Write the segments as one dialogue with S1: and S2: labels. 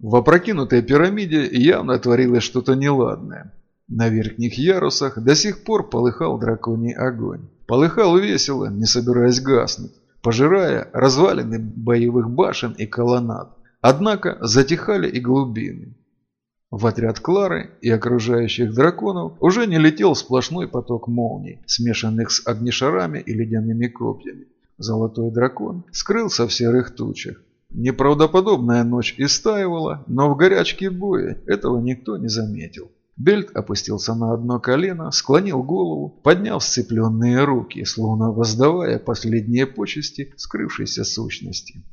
S1: В опрокинутой пирамиде явно творилось что-то неладное. На верхних ярусах до сих пор полыхал драконий огонь. Полыхал весело, не собираясь гаснуть, пожирая развалины боевых башен и колоннад. Однако затихали и глубины. В отряд Клары и окружающих драконов уже не летел сплошной поток молний, смешанных с огнешарами и ледяными копьями. Золотой дракон скрылся в серых тучах. Неправдоподобная ночь истаивала, но в горячке боя этого никто не заметил. Бельт опустился на одно колено, склонил голову, подняв сцепленные руки, словно воздавая последние почести скрывшейся сущности.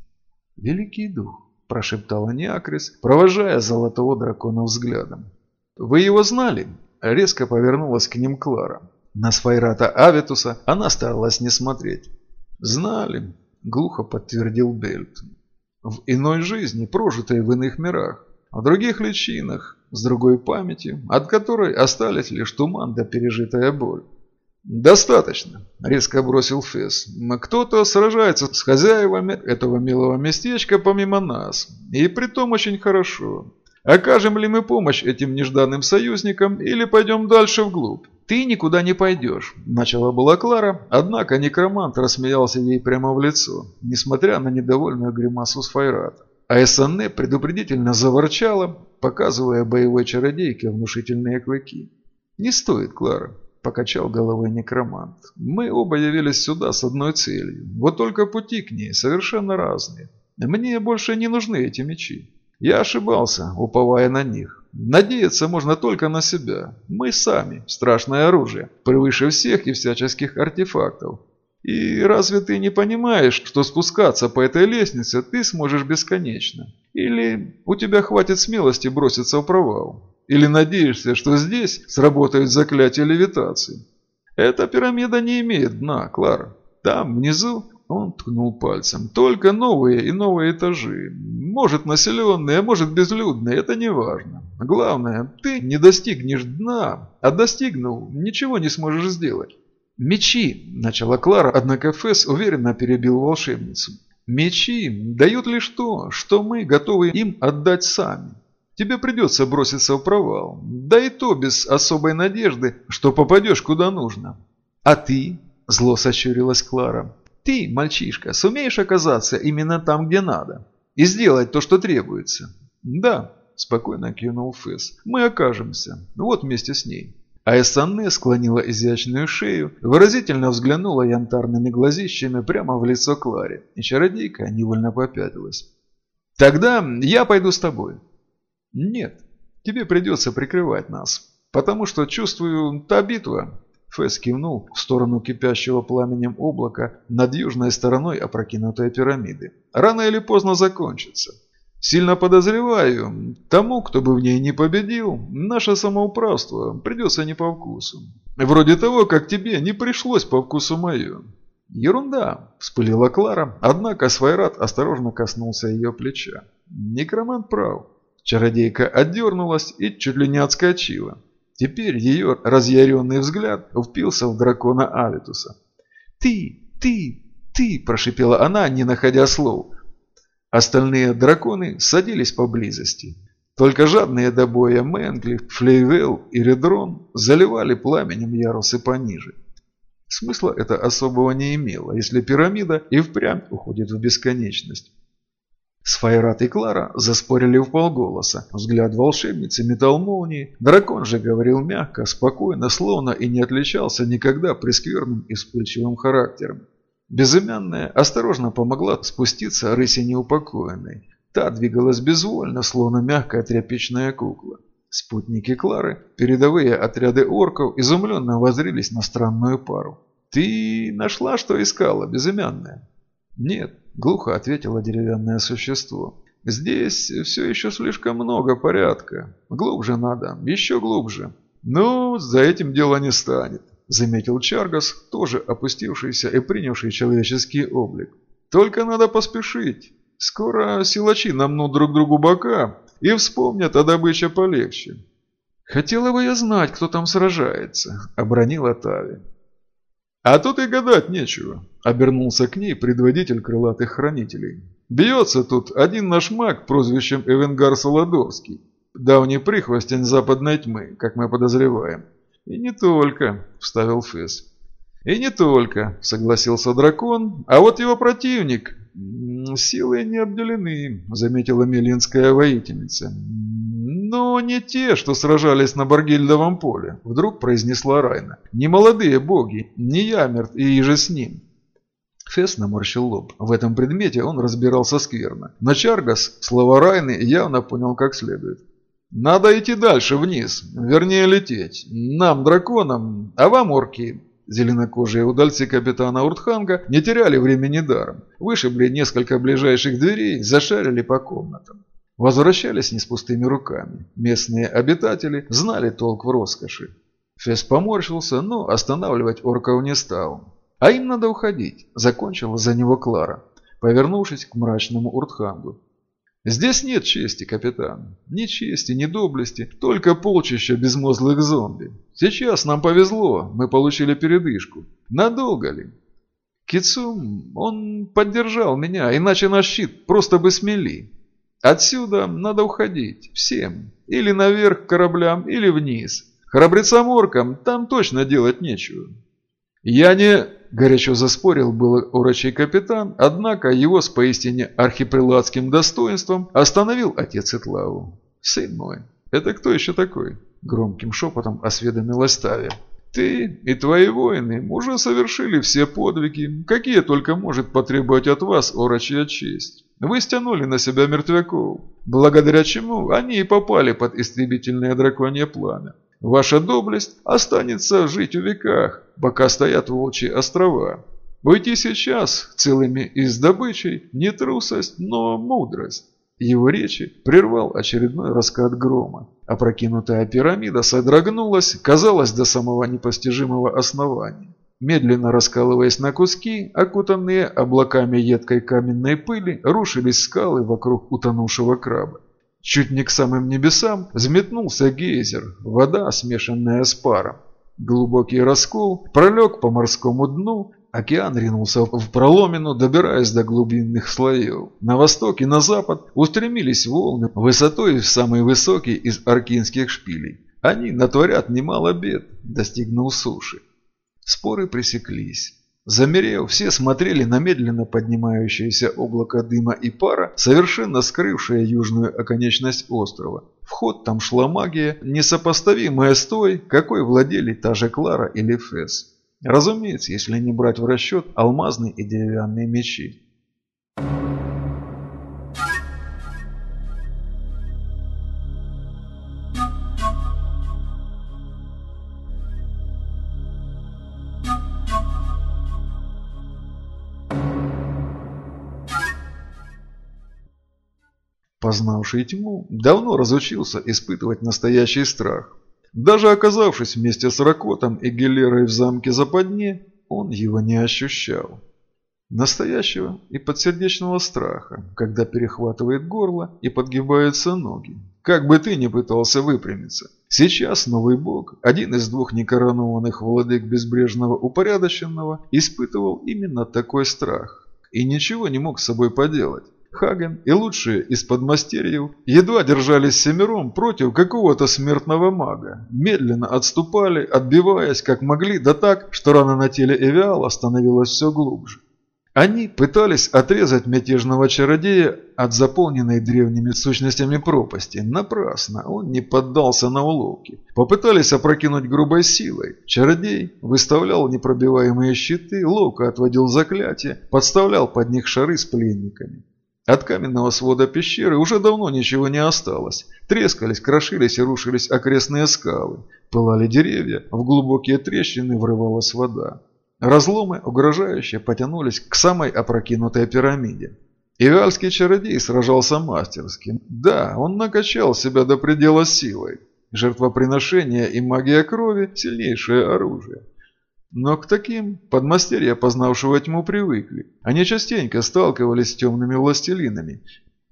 S1: «Великий дух», – прошептала Неакрис, провожая золотого дракона взглядом. «Вы его знали?» – резко повернулась к ним Клара. На Сфайрата Авитуса она старалась не смотреть. «Знали», – глухо подтвердил Бельт в иной жизни, прожитой в иных мирах, в других личинах, с другой памятью, от которой остались лишь туман да пережитая боль. «Достаточно», – резко бросил Фесс. «Кто-то сражается с хозяевами этого милого местечка помимо нас, и притом очень хорошо. Окажем ли мы помощь этим нежданным союзникам или пойдем дальше вглубь?» «Ты никуда не пойдешь», – начала была Клара, однако некромант рассмеялся ей прямо в лицо, несмотря на недовольную гримасу Сфайрата. А Эссанне предупредительно заворчала, показывая боевой чародейке внушительные клыки. «Не стоит, Клара», – покачал головой некромант. «Мы оба явились сюда с одной целью, вот только пути к ней совершенно разные. Мне больше не нужны эти мечи. Я ошибался, уповая на них. Надеяться можно только на себя. Мы сами – страшное оружие, превыше всех и всяческих артефактов. И разве ты не понимаешь, что спускаться по этой лестнице ты сможешь бесконечно? Или у тебя хватит смелости броситься в провал? Или надеешься, что здесь сработают заклятия левитации? Эта пирамида не имеет дна, Клара. Там, внизу, он ткнул пальцем. Только новые и новые этажи. Может населенные, а может безлюдные, это не важно. Главное, ты не достигнешь дна, а достигнул, ничего не сможешь сделать. «Мечи!» – начала Клара, однако Фесс уверенно перебил волшебницу. «Мечи дают лишь то, что мы готовы им отдать сами. Тебе придется броситься в провал, да и то без особой надежды, что попадешь куда нужно». «А ты?» – зло сощурилась Клара. Ты, мальчишка, сумеешь оказаться именно там, где надо, и сделать то, что требуется? Да, спокойно кивнул Фэс. Мы окажемся. Вот вместе с ней. А Эссанне склонила изящную шею, выразительно взглянула янтарными глазищами прямо в лицо Кларе, и чародейка невольно попятилась. «Тогда я пойду с тобой». «Нет, тебе придется прикрывать нас, потому что, чувствую, та битва Фэс кивнул в сторону кипящего пламенем облака над южной стороной опрокинутой пирамиды. «Рано или поздно закончится. Сильно подозреваю, тому, кто бы в ней не победил, наше самоуправство придется не по вкусу. Вроде того, как тебе не пришлось по вкусу мое». «Ерунда!» – вспылила Клара, однако Свайрат осторожно коснулся ее плеча. «Некромант прав». Чародейка отдернулась и чуть ли не отскочила. Теперь ее разъяренный взгляд впился в дракона Авитуса. «Ты, ты, ты!» – прошипела она, не находя слов. Остальные драконы садились поблизости. Только жадные до боя Мэнгли, Флейвел и Редрон заливали пламенем ярусы пониже. Смысла это особого не имело, если пирамида и впрямь уходит в бесконечность. Сфайрат и Клара заспорили в полголоса. Взгляд волшебницы метал молнии. Дракон же говорил мягко, спокойно, словно и не отличался никогда прескверным и вспыльчивым характером. Безымянная осторожно помогла спуститься рыси неупокоенной. Та двигалась безвольно, словно мягкая тряпичная кукла. Спутники Клары, передовые отряды орков, изумленно возрились на странную пару. «Ты нашла, что искала, безымянная?» «Нет», – глухо ответило деревянное существо. «Здесь все еще слишком много порядка. Глубже надо, еще глубже». «Ну, за этим дело не станет», – заметил Чаргас, тоже опустившийся и принявший человеческий облик. «Только надо поспешить. Скоро силачи намнут друг другу бока и вспомнят о добыче полегче». «Хотела бы я знать, кто там сражается», – обронила Тави. «А тут и гадать нечего», – обернулся к ней предводитель крылатых хранителей. Бьется тут один наш маг прозвищем Эвенгар Солодовский, давний прихвостень западной тьмы, как мы подозреваем. И не только, вставил Фесс. И не только, согласился дракон, а вот его противник. Силой не обделены, заметила Мелинская воительница. Но не те, что сражались на Баргильдовом поле, вдруг произнесла Райна. Не молодые боги, не Ямерт и иже с ним. Фесс наморщил лоб. В этом предмете он разбирался скверно. Но Чаргас слова Райны явно понял как следует. «Надо идти дальше, вниз. Вернее, лететь. Нам, драконам, а вам, орки, Зеленокожие удальцы капитана Уртханга не теряли времени даром. Вышибли несколько ближайших дверей, зашарили по комнатам. Возвращались не с пустыми руками. Местные обитатели знали толк в роскоши. Фес поморщился, но останавливать орков не стал. А им надо уходить, закончила за него Клара, повернувшись к мрачному Уртхангу. Здесь нет чести, капитан. Ни чести, ни доблести, только полчища безмозглых зомби. Сейчас нам повезло, мы получили передышку. Надолго ли? Кицум, он поддержал меня, иначе наш щит просто бы смели. Отсюда надо уходить, всем. Или наверх к кораблям, или вниз. Храбрецам-оркам там точно делать нечего. Я не... Горячо заспорил был урочий капитан, однако его с поистине архипреладским достоинством остановил отец Итлаву. «Сын мой, это кто еще такой?» Громким шепотом осведомилась Тавия. «Ты и твои воины уже совершили все подвиги, какие только может потребовать от вас орочья честь. Вы стянули на себя мертвяков, благодаря чему они и попали под истребительное драконье пламя. Ваша доблесть останется жить в веках, пока стоят волчьи острова. Уйти сейчас целыми из добычей не трусость, но мудрость. Его речи прервал очередной раскат грома. Опрокинутая пирамида содрогнулась, казалось, до самого непостижимого основания. Медленно раскалываясь на куски, окутанные облаками едкой каменной пыли, рушились скалы вокруг утонувшего краба. Чуть не к самым небесам взметнулся гейзер, вода, смешанная с паром. Глубокий раскол пролег по морскому дну, океан ринулся в проломину, добираясь до глубинных слоев. На восток и на запад устремились волны высотой в самый высокий из аркинских шпилей. Они натворят немало бед, достигнув суши. Споры пресеклись. Замерев, все смотрели на медленно поднимающееся облако дыма и пара, совершенно скрывшее южную оконечность острова. Вход там шла магия, несопоставимая с той, какой владели та же Клара или Фесс. Разумеется, если не брать в расчет алмазные и деревянные мечи. Познавший тьму, давно разучился испытывать настоящий страх. Даже оказавшись вместе с Ракотом и Гелерой в замке Западне, он его не ощущал. Настоящего и подсердечного страха, когда перехватывает горло и подгибаются ноги. Как бы ты ни пытался выпрямиться. Сейчас новый бог, один из двух некоронованных владык безбрежного упорядоченного, испытывал именно такой страх. И ничего не мог с собой поделать. Хаген и лучшие из подмастерьев едва держались семером против какого-то смертного мага. Медленно отступали, отбиваясь как могли, да так, что рана на теле Эвиала становилась все глубже. Они пытались отрезать мятежного чародея от заполненной древними сущностями пропасти. Напрасно, он не поддался на уловки. Попытались опрокинуть грубой силой. Чародей выставлял непробиваемые щиты, ловко отводил заклятия, подставлял под них шары с пленниками. От каменного свода пещеры уже давно ничего не осталось. Трескались, крошились и рушились окрестные скалы. Пылали деревья, в глубокие трещины врывалась вода. Разломы угрожающе потянулись к самой опрокинутой пирамиде. Ивальский чародей сражался мастерски. Да, он накачал себя до предела силой. Жертвоприношение и магия крови – сильнейшее оружие. Но к таким подмастерья, познавшего тьму, привыкли. Они частенько сталкивались с темными властелинами,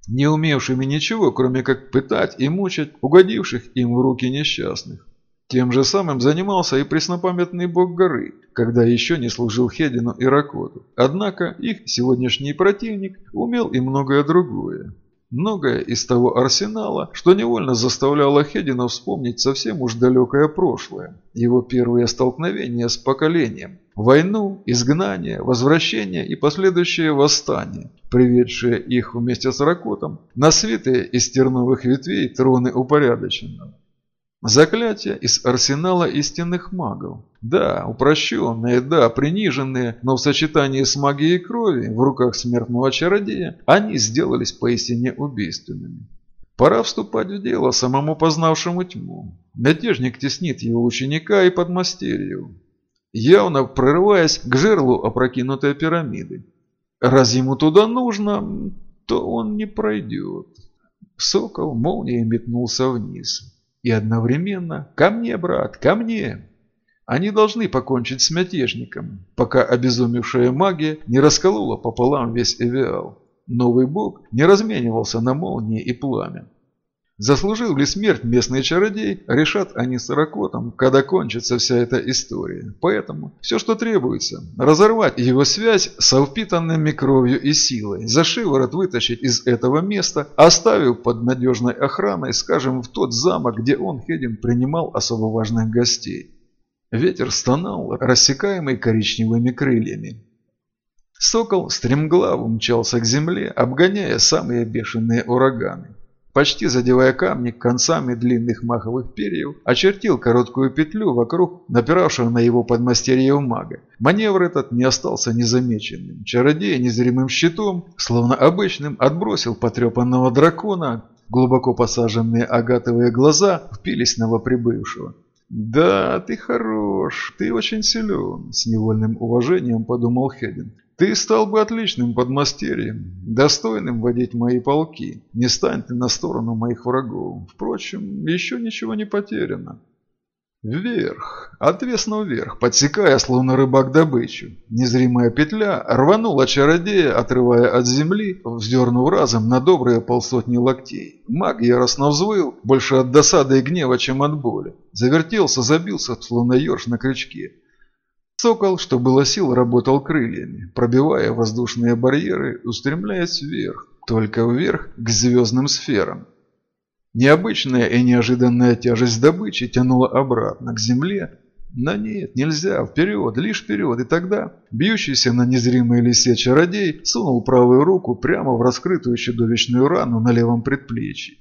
S1: не умевшими ничего, кроме как пытать и мучать угодивших им в руки несчастных. Тем же самым занимался и преснопамятный бог горы, когда еще не служил Хедину и Ракоту. Однако их сегодняшний противник умел и многое другое. Многое из того арсенала, что невольно заставляло Хедина вспомнить совсем уж далекое прошлое, его первые столкновения с поколением, войну, изгнание, возвращение и последующее восстание, приведшее их вместе с Ракотом на святые из терновых ветвей троны упорядоченного. Заклятия из арсенала истинных магов. Да, упрощенные, да, приниженные, но в сочетании с магией крови в руках смертного чародея они сделались поистине убийственными. Пора вступать в дело самому познавшему тьму. Мятежник теснит его ученика и подмастерьев, явно прорываясь к жерлу опрокинутой пирамиды. Раз ему туда нужно, то он не пройдет. Сокол молнией метнулся вниз. И одновременно «Ко мне, брат, ко мне!» Они должны покончить с мятежником, пока обезумевшая магия не расколола пополам весь Эвиал. Новый бог не разменивался на молнии и пламя. Заслужил ли смерть местный чародей, решат они с когда кончится вся эта история. Поэтому все, что требуется, разорвать его связь со впитанными кровью и силой, за шиворот вытащить из этого места, оставив под надежной охраной, скажем, в тот замок, где он, Хедин, принимал особо важных гостей. Ветер стонал, рассекаемый коричневыми крыльями. Сокол стремглав умчался к земле, обгоняя самые бешеные ураганы почти задевая камни концами длинных маховых перьев, очертил короткую петлю вокруг напиравшего на его подмастерье мага. Маневр этот не остался незамеченным. Чародей незримым щитом, словно обычным, отбросил потрепанного дракона, глубоко посаженные агатовые глаза впились новоприбывшего. «Да, ты хорош, ты очень силен», – с невольным уважением подумал Хедин. Ты стал бы отличным подмастерьем, достойным водить мои полки. Не стань ты на сторону моих врагов. Впрочем, еще ничего не потеряно. Вверх, отвесно вверх, подсекая, словно рыбак добычу. Незримая петля рванула чародея, отрывая от земли, вздернув разом на добрые полсотни локтей. Маг яростно взвыл, больше от досады и гнева, чем от боли. Завертелся, забился, словно ерш на крючке. Сокол, что было сил, работал крыльями, пробивая воздушные барьеры, устремляясь вверх, только вверх к звездным сферам. Необычная и неожиданная тяжесть добычи тянула обратно, к земле. Но нет, нельзя, вперед, лишь вперед, и тогда бьющийся на незримой лисе чародей сунул правую руку прямо в раскрытую чудовищную рану на левом предплечье.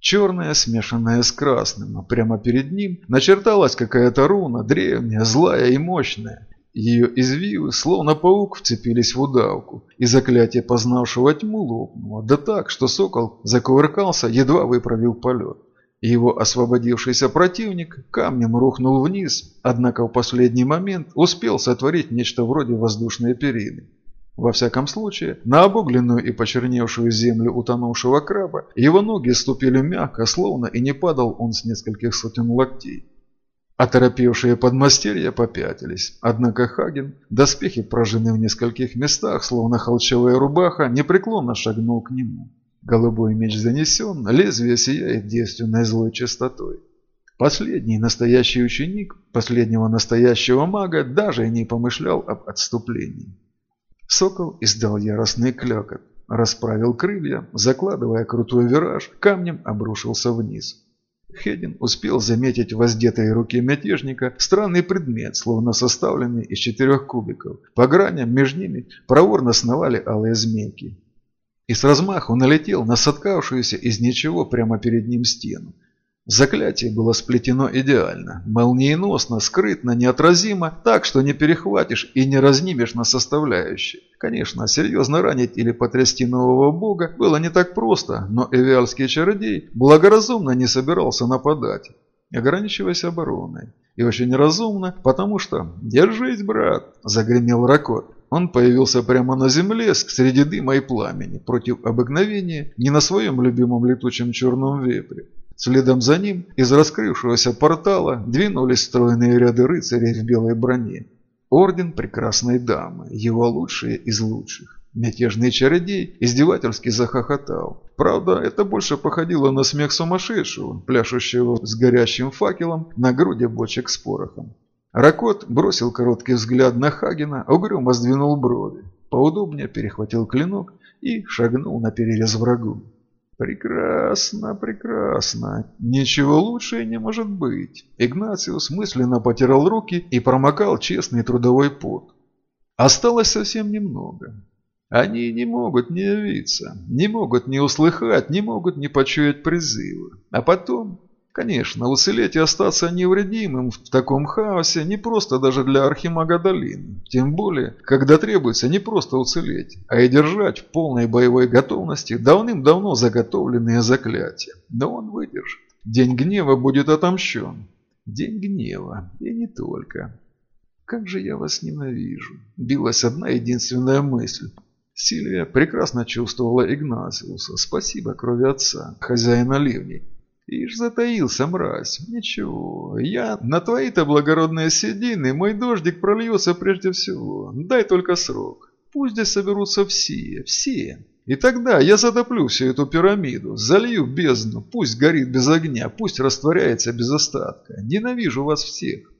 S1: Черная, смешанная с красным, а прямо перед ним начерталась какая-то руна, древняя, злая и мощная. Ее извивы, словно паук, вцепились в удавку, и заклятие познавшего тьму лопнуло, да так, что сокол закувыркался, едва выправил полет. Его освободившийся противник камнем рухнул вниз, однако в последний момент успел сотворить нечто вроде воздушной перины. Во всяком случае, на обугленную и почерневшую землю утонувшего краба его ноги ступили мягко, словно и не падал он с нескольких сотен локтей. Оторопевшие подмастерья попятились, однако Хаген, доспехи прожжены в нескольких местах, словно холчевая рубаха, непреклонно шагнул к нему. Голубой меч занесен, лезвие сияет девственной злой чистотой. Последний настоящий ученик последнего настоящего мага даже и не помышлял об отступлении. Сокол издал яростный клёкот, расправил крылья, закладывая крутой вираж, камнем обрушился вниз. Хедин успел заметить в воздетой руке мятежника странный предмет, словно составленный из четырех кубиков. По граням между ними проворно сновали алые змейки. И с размаху налетел на соткавшуюся из ничего прямо перед ним стену. Заклятие было сплетено идеально, молниеносно, скрытно, неотразимо, так, что не перехватишь и не разнимешь на составляющие. Конечно, серьезно ранить или потрясти нового бога было не так просто, но эвиальский чародей благоразумно не собирался нападать, ограничиваясь обороной. И очень разумно, потому что «Держись, брат!» – загремел Ракот. Он появился прямо на земле среди дыма и пламени, против обыкновения, не на своем любимом летучем черном вепре. Следом за ним из раскрывшегося портала двинулись стройные ряды рыцарей в белой броне. Орден прекрасной дамы, его лучшие из лучших. Мятежный чародей издевательски захохотал. Правда, это больше походило на смех сумасшедшего, пляшущего с горящим факелом на груди бочек с порохом. Ракот бросил короткий взгляд на Хагена, угрюмо сдвинул брови, поудобнее перехватил клинок и шагнул на перерез врагу. «Прекрасно, прекрасно. Ничего лучше не может быть». Игнациус мысленно потирал руки и промокал честный трудовой пот. Осталось совсем немного. Они не могут не явиться, не могут не услыхать, не могут не почуять призывы. А потом, конечно, уцелеть и остаться невредимым в таком хаосе не просто даже для Архимага Долины. Тем более, когда требуется не просто уцелеть, а и держать в полной боевой готовности давным-давно заготовленные заклятия. Но он выдержит. День гнева будет отомщен. День гнева. И не только. «Как же я вас ненавижу!» Билась одна единственная мысль. Сильвия прекрасно чувствовала Игнациуса. Спасибо крови отца, хозяина ливней. Ишь затаился, мразь. Ничего, я на твои-то благородные седины, мой дождик прольется прежде всего. Дай только срок. Пусть здесь соберутся все, все. И тогда я затоплю всю эту пирамиду, залью бездну, пусть горит без огня, пусть растворяется без остатка. Ненавижу вас всех.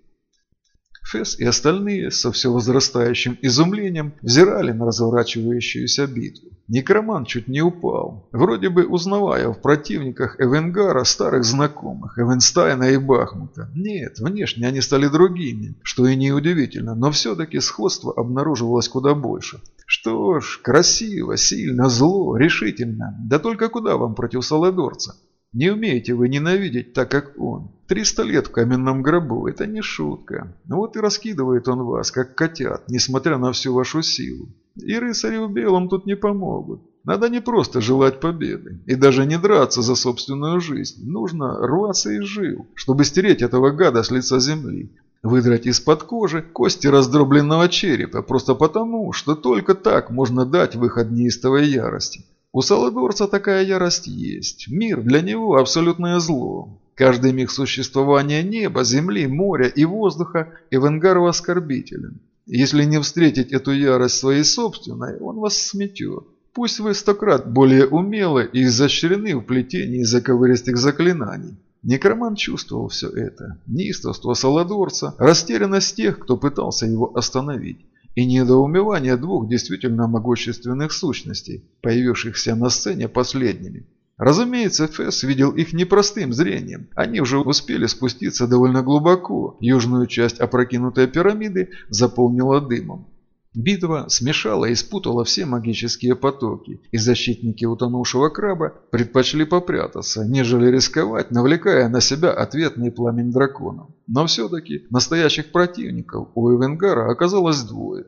S1: Фесс и остальные со все возрастающим изумлением взирали на разворачивающуюся битву. Некромант чуть не упал, вроде бы узнавая в противниках Эвенгара старых знакомых, Эвенстайна и Бахмута. Нет, внешне они стали другими, что и неудивительно, но все-таки сходство обнаруживалось куда больше. Что ж, красиво, сильно, зло, решительно. Да только куда вам против Салладорца? Не умеете вы ненавидеть так, как он. Триста лет в каменном гробу – это не шутка. Вот и раскидывает он вас, как котят, несмотря на всю вашу силу. И рыцари в белом тут не помогут. Надо не просто желать победы и даже не драться за собственную жизнь. Нужно рваться из жил, чтобы стереть этого гада с лица земли. Выдрать из-под кожи кости раздробленного черепа, просто потому, что только так можно дать выход неистовой ярости. У Саладорца такая ярость есть. Мир для него абсолютное зло. Каждый миг существования неба, земли, моря и воздуха Эвенгару оскорбителен. Если не встретить эту ярость своей собственной, он вас сметет. Пусть вы стократ более умелы и изощрены в плетении заковыристых заклинаний. Некроман чувствовал все это. Неистовство Саладорца, растерянность тех, кто пытался его остановить и недоумевание двух действительно могущественных сущностей, появившихся на сцене последними. Разумеется, Фесс видел их непростым зрением. Они уже успели спуститься довольно глубоко. Южную часть опрокинутой пирамиды заполнила дымом. Битва смешала и спутала все магические потоки, и защитники утонувшего краба предпочли попрятаться, нежели рисковать, навлекая на себя ответный пламень драконов. Но все-таки настоящих противников у Эвенгара оказалось двое.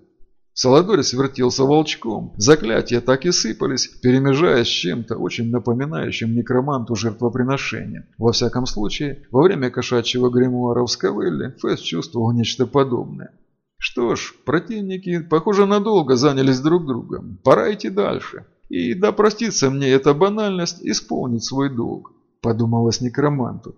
S1: Саладорис вертелся волчком, заклятия так и сыпались, перемежаясь с чем-то очень напоминающим некроманту жертвоприношения. Во всяком случае, во время кошачьего гримуара в Скавелле Фэс чувствовал нечто подобное. Что ж, противники, похоже, надолго занялись друг другом. Пора идти дальше. И да простится мне эта банальность исполнить свой долг, подумалось некроманту.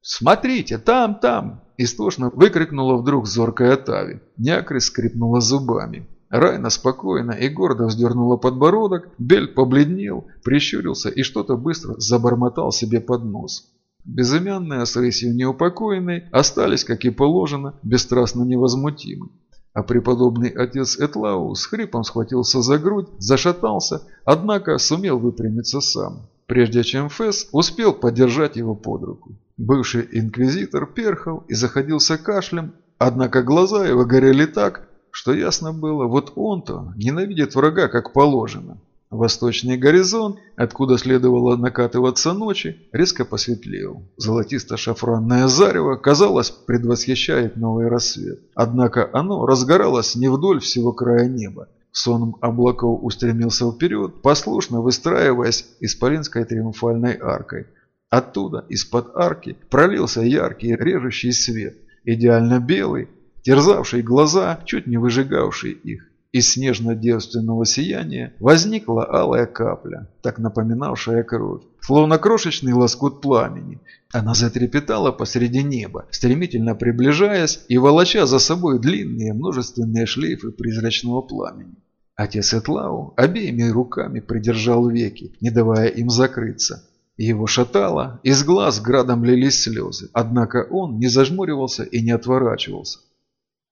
S1: «Смотрите, там, там!» – истошно выкрикнула вдруг зоркая Тави. Някри скрипнула зубами. Райна спокойно и гордо вздернула подбородок, Бельт побледнел, прищурился и что-то быстро забормотал себе под нос. Безымянные с рысью неупокоенной остались, как и положено, бесстрастно невозмутимы. А преподобный отец Этлау с хрипом схватился за грудь, зашатался, однако сумел выпрямиться сам, прежде чем Фесс успел подержать его под руку. Бывший инквизитор перхал и заходился кашлем, однако глаза его горели так, что ясно было, вот он-то ненавидит врага как положено. Восточный горизонт, откуда следовало накатываться ночи, резко посветлел. Золотисто-шафранное зарево, казалось, предвосхищает новый рассвет. Однако оно разгоралось не вдоль всего края неба. Сон облаков устремился вперед, послушно выстраиваясь исполинской триумфальной аркой. Оттуда, из-под арки, пролился яркий режущий свет, идеально белый, терзавший глаза, чуть не выжигавший их. Из снежно-девственного сияния возникла алая капля, так напоминавшая кровь, словно крошечный лоскут пламени. Она затрепетала посреди неба, стремительно приближаясь и волоча за собой длинные множественные шлейфы призрачного пламени. Отец Этлау обеими руками придержал веки, не давая им закрыться. Его шатало, из глаз градом лились слезы, однако он не зажмуривался и не отворачивался.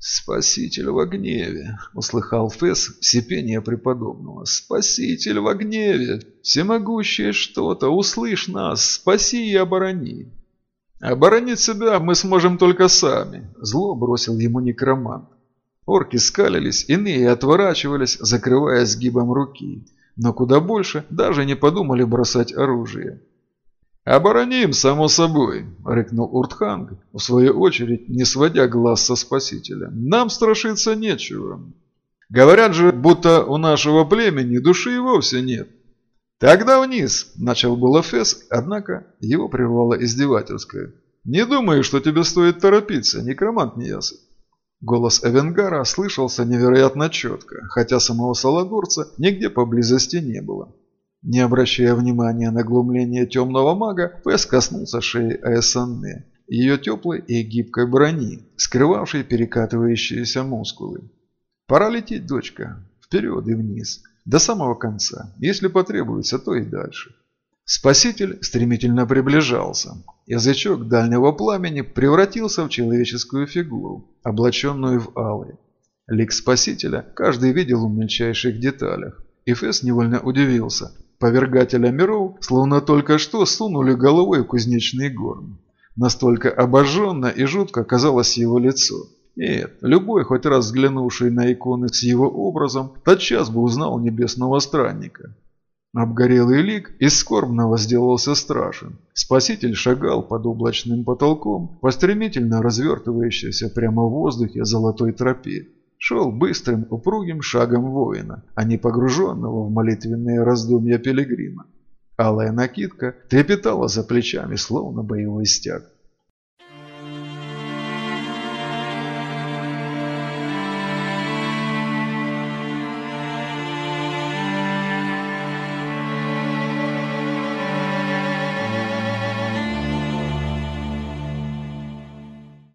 S1: «Спаситель во гневе!» – услыхал Фесс сипение преподобного. «Спаситель во гневе! Всемогущее что-то, услышь нас, спаси и оборони!» «Оборонить себя мы сможем только сами», – зло бросил ему некромант. Орки скалились, иные отворачивались, закрывая сгибом руки. Но куда больше даже не подумали бросать оружие. «Обороним, само собой», — рыкнул Уртханг, в свою очередь не сводя глаз со спасителя. «Нам страшиться нечего. Говорят же, будто у нашего племени души и вовсе нет». «Тогда вниз», — начал было Фес, однако его прервало издевательское. «Не думаю, что тебе стоит торопиться, некромант неясый». Голос Эвенгара слышался невероятно четко, хотя самого Саладорца нигде поблизости не было. Не обращая внимания на глумление темного мага, Пес коснулся шеи Аэсанне, ее теплой и гибкой брони, скрывавшей перекатывающиеся мускулы. «Пора лететь, дочка, вперед и вниз, до самого конца, если потребуется, то и дальше». Спаситель стремительно приближался. Язычок дальнего пламени превратился в человеческую фигуру, облаченную в алый. Лик Спасителя каждый видел в мельчайших деталях. И Фесс невольно удивился. Повергателя миров словно только что сунули головой в кузнечный горн. Настолько обожженно и жутко казалось его лицо. Нет, любой, хоть раз взглянувший на иконы с его образом, тотчас бы узнал небесного странника. Обгорелый лик из скорбного сделался страшен. Спаситель шагал под облачным потолком по стремительно развертывающейся прямо в воздухе золотой тропе. Шел быстрым, упругим шагом воина, а не погруженного в молитвенные раздумья пилигрима. Алая накидка трепетала за плечами, словно боевой стяг.